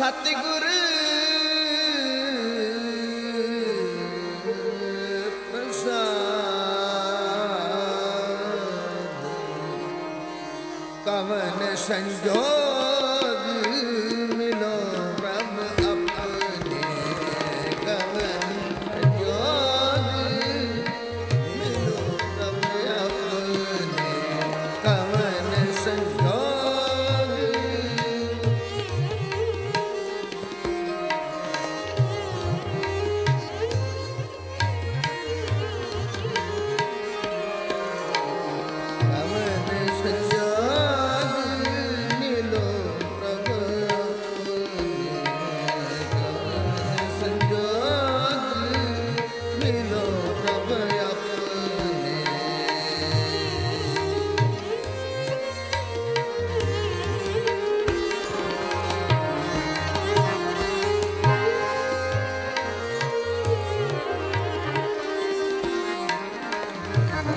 सतगुर प्रसाद कव न संजो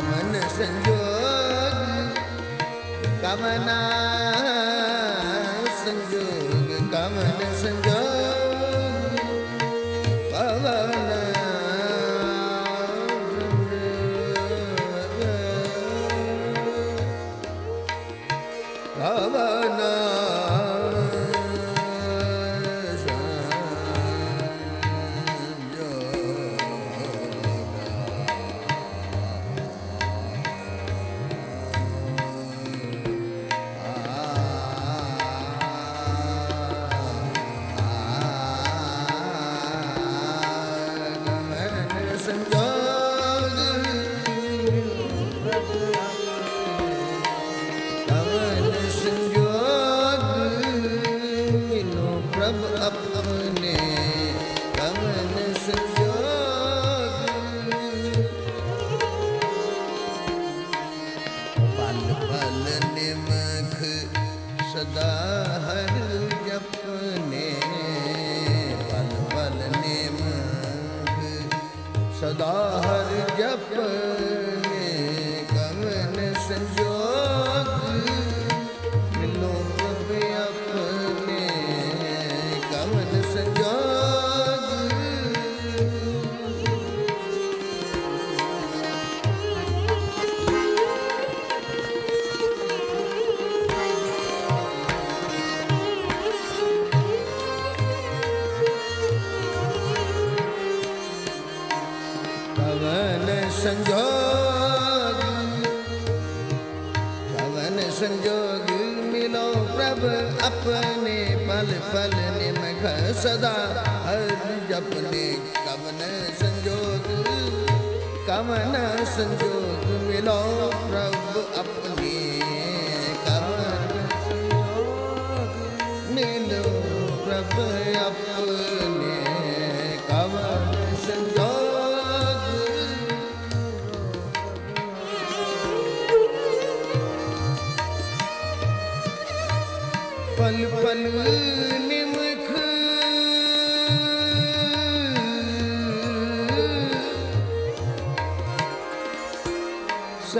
ਮਨ ਸੰਜੋਗ ਕਮਨਾ ਹਰ ਜਪਨੇ ਕਵਨ ਸੰਜੋਗ ਕਵਨ ਸੰਜੋਗ ਮਿਲੋ ਪ੍ਰਭ ਆਪਣੀ।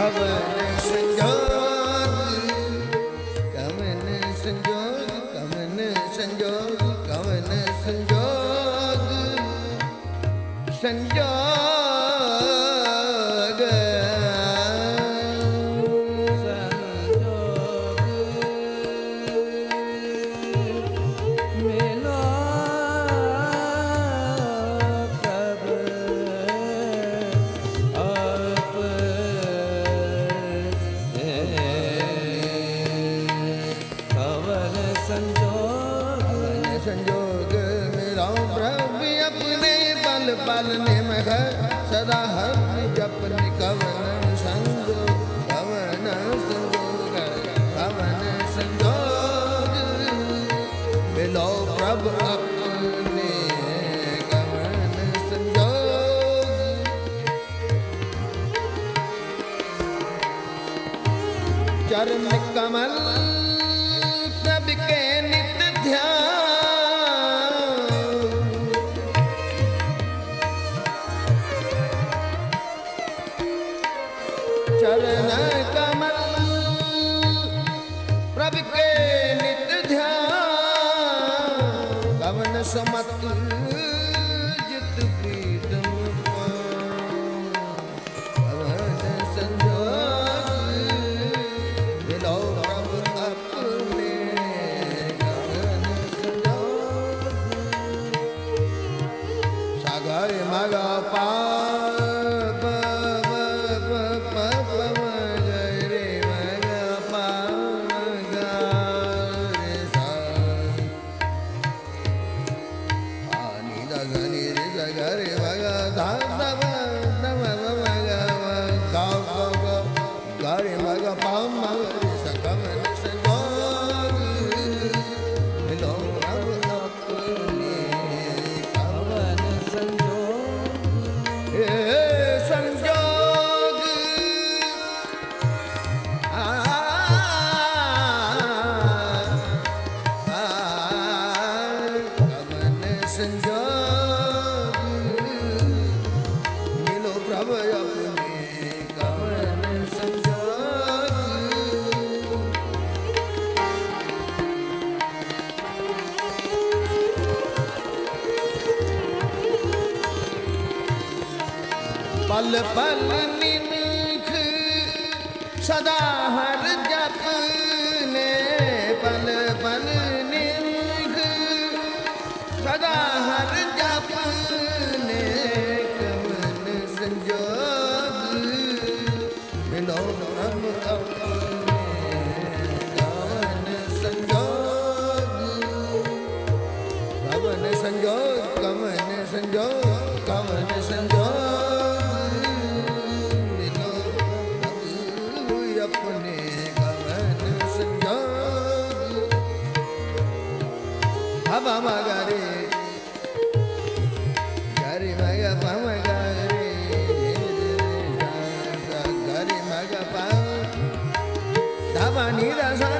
ਕਮਨ ਸੰਜੋਗ ਕਮਨ ਸੰਜੋਗ ਕਮਨ ਸੰਜੋਗ ਸਦਾ ਹਰਿ ਜਪ ਨਿਕਵਨ ਸੰਗ ਭਵਨ ਸੰਜੋਗ ਭਵਨ ਸੰਜੋਗ ਮਿਲੋ ਪ੍ਰਭ ਆਪਣੇ ਕਵਨ ਸੰਜੋਗ Charan Kamal ga ga ga ga पल 你的个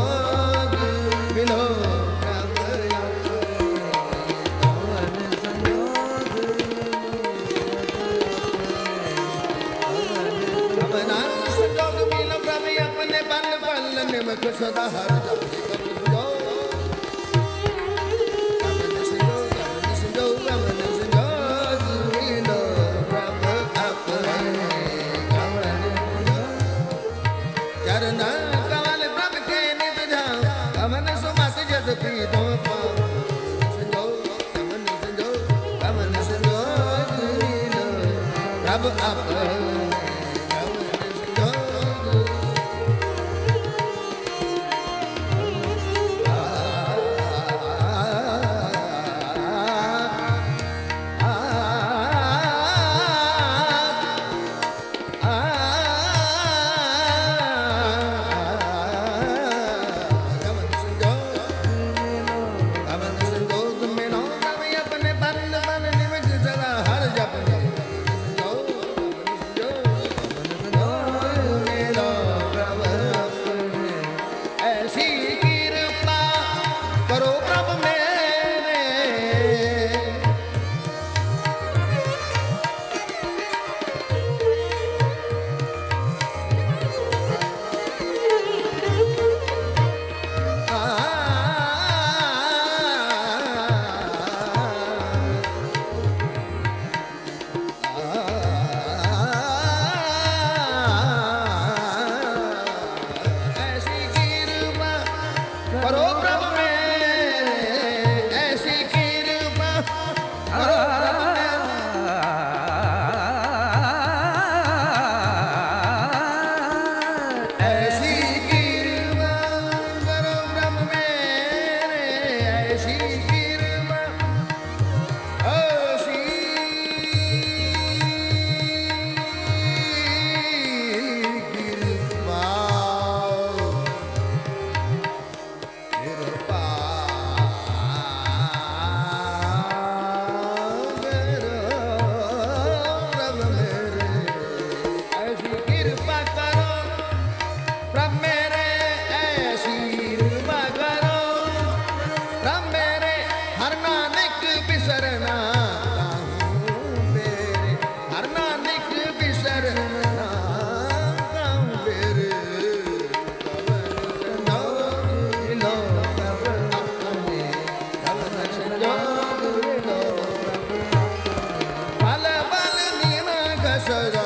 ਦੁੱਖ ਸਦਾ ਹਰ ਜਾਪੀ ਕਰਮ ਜੋ ਕਰਮ ਸੰਜੋ ਕਰਮ ਸੰਜੋ ਕਰਮ ਸੰਜੋ ਜੀਵਨ ਪ੍ਰਭ ਆਪਣੇ ਕਰਮ ਜੋ ਚਰਨ ਕਮਲ ਪ੍ਰਭ ਕੇ ਨਿਤ ਜਾ ਕਮਨ ਸੁਮਤ ਜਦ ਪੀ ਦੋ ਪਾ up, up. ਸੰਜੋਗ